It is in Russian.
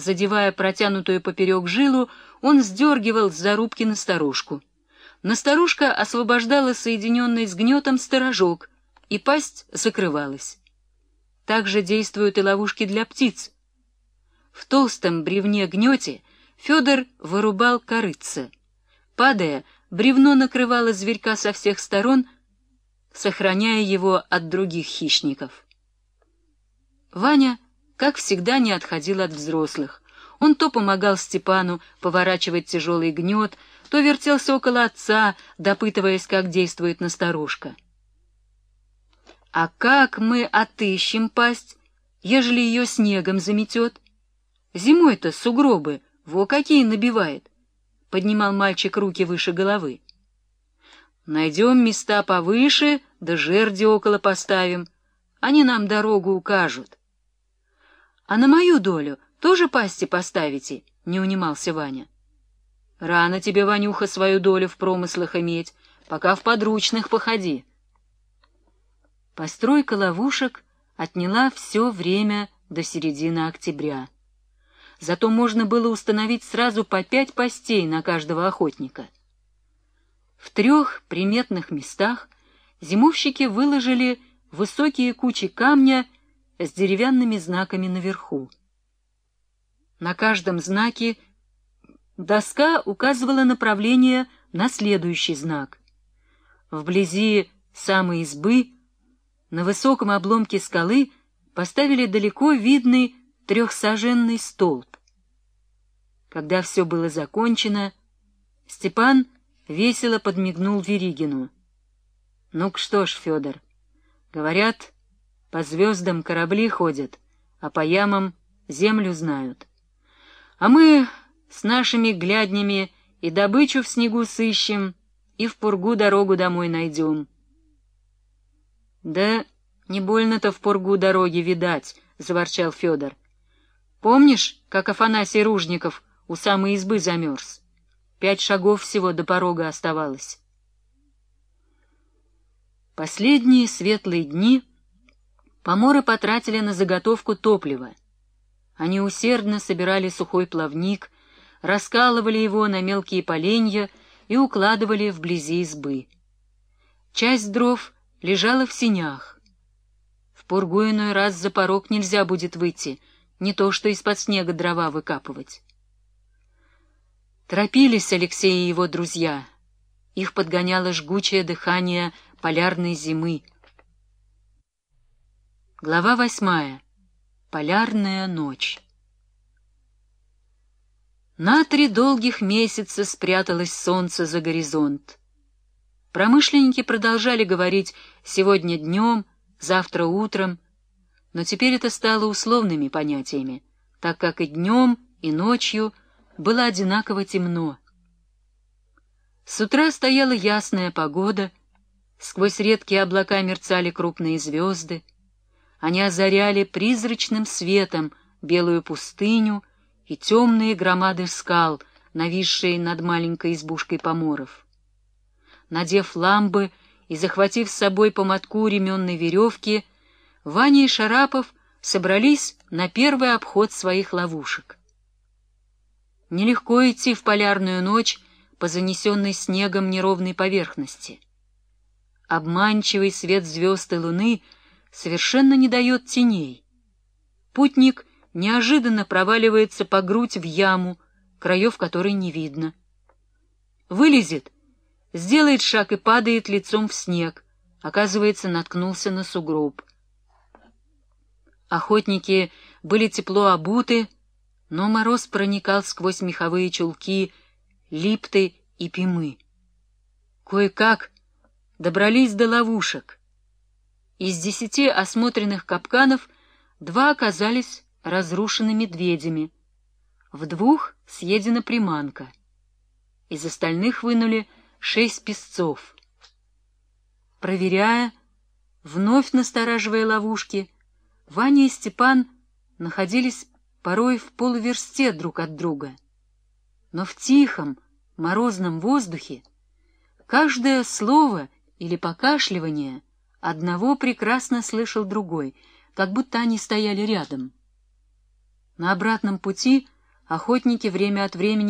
задевая протянутую поперек жилу, он сдергивал с зарубки на старушку. Насторожка освобождала соединенный с гнетом сторожок, и пасть закрывалась. Так же действуют и ловушки для птиц. В толстом бревне гнете Федор вырубал корыца. Падая, бревно накрывало зверька со всех сторон, сохраняя его от других хищников. Ваня, как всегда, не отходил от взрослых. Он то помогал Степану поворачивать тяжелый гнет, то вертелся около отца, допытываясь, как действует насторожка. «А как мы отыщем пасть, ежели ее снегом заметет? Зимой-то сугробы, во какие набивает!» — поднимал мальчик руки выше головы. «Найдем места повыше, да жерди около поставим. Они нам дорогу укажут». «А на мою долю тоже пасти поставите?» — не унимался Ваня. Рано тебе, Ванюха, свою долю в промыслах иметь, пока в подручных походи. Постройка ловушек отняла все время до середины октября. Зато можно было установить сразу по пять постей на каждого охотника. В трех приметных местах зимовщики выложили высокие кучи камня с деревянными знаками наверху. На каждом знаке Доска указывала направление на следующий знак. Вблизи самой избы, на высоком обломке скалы, поставили далеко видный трехсаженный столб. Когда все было закончено, Степан весело подмигнул Веригину. — Ну-ка что ж, Федор, говорят, по звездам корабли ходят, а по ямам землю знают. А мы с нашими гляднями и добычу в снегу сыщем, и в пургу дорогу домой найдем. — Да не больно-то в пургу дороги видать, — заворчал Федор. — Помнишь, как Афанасий Ружников у самой избы замерз? Пять шагов всего до порога оставалось. Последние светлые дни поморы потратили на заготовку топлива. Они усердно собирали сухой плавник — раскалывали его на мелкие поленья и укладывали вблизи избы. Часть дров лежала в синях. В пургу иной раз за порог нельзя будет выйти, не то что из-под снега дрова выкапывать. Торопились Алексей и его друзья. Их подгоняло жгучее дыхание полярной зимы. Глава восьмая. Полярная ночь. На три долгих месяца спряталось солнце за горизонт. Промышленники продолжали говорить «сегодня днем», «завтра утром», но теперь это стало условными понятиями, так как и днем, и ночью было одинаково темно. С утра стояла ясная погода, сквозь редкие облака мерцали крупные звезды, они озаряли призрачным светом белую пустыню, и темные громады скал, нависшие над маленькой избушкой поморов. Надев ламбы и захватив с собой по мотку ременной веревки, Ваня и Шарапов собрались на первый обход своих ловушек. Нелегко идти в полярную ночь по занесенной снегом неровной поверхности. Обманчивый свет звезд и луны совершенно не дает теней. Путник неожиданно проваливается по грудь в яму, краев которой не видно. Вылезет, сделает шаг и падает лицом в снег, оказывается, наткнулся на сугроб. Охотники были тепло обуты, но мороз проникал сквозь меховые чулки, липты и пимы. Кое-как добрались до ловушек. Из десяти осмотренных капканов два оказались разрушены медведями, в двух съедена приманка. Из остальных вынули шесть песцов. Проверяя, вновь настораживая ловушки, Ваня и Степан находились порой в полуверсте друг от друга. Но в тихом, морозном воздухе каждое слово или покашливание одного прекрасно слышал другой, как будто они стояли рядом. На обратном пути охотники время от времени